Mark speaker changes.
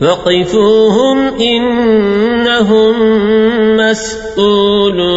Speaker 1: وقفوهم إنهم مسؤولون